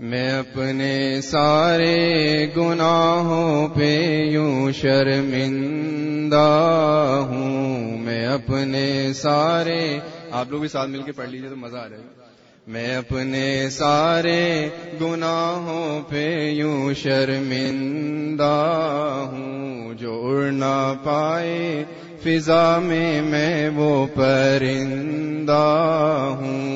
میں اپنے سارے گناہوں پہ یوں شرمندہ ہوں۔ میں اپنے سارے آپ لوگ بھی ساتھ مل کے پڑھ لیجیے تو مزہ آ جائے گا۔ میں اپنے سارے گناہوں پہ یوں شرمندہ ہوں۔ جو اڑ نہ پائے فضا میں میں وہ پرندہ ہوں۔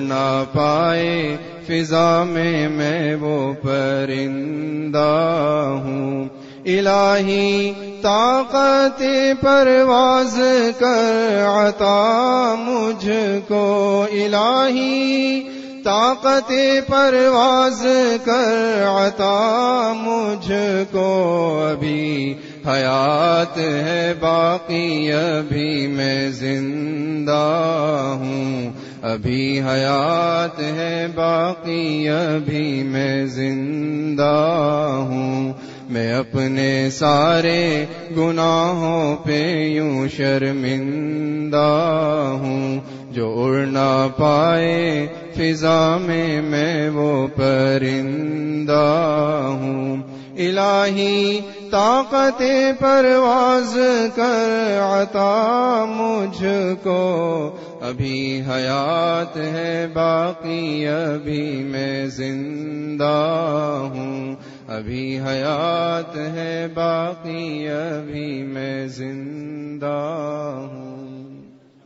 نہ پائے، فضا میں میں وہ پرندہ ہوں۔ الہی طاقت پرواز کر عطا مجھ کو۔ الہی طاقت پرواز کر عطا مجھ کو۔ ابھی حیات ہے باقی، ابھی میں زندہ ہوں۔ ابھی حیات ہے باقی، ابھی میں زندہ ہوں۔ میں اپنے سارے گناہوں پہ یوں شرمندہ ہوں۔ جو اڑ نہ پائے فضا میں میں وہ پرندہ الہی طاقت پرواز کر عطا مجھ کو۔ ابھی حیات ہے باقی، ابھی میں زندہ ہوں۔ ابھی حیات ہے باقی، ابھی میں زندہ ہوں۔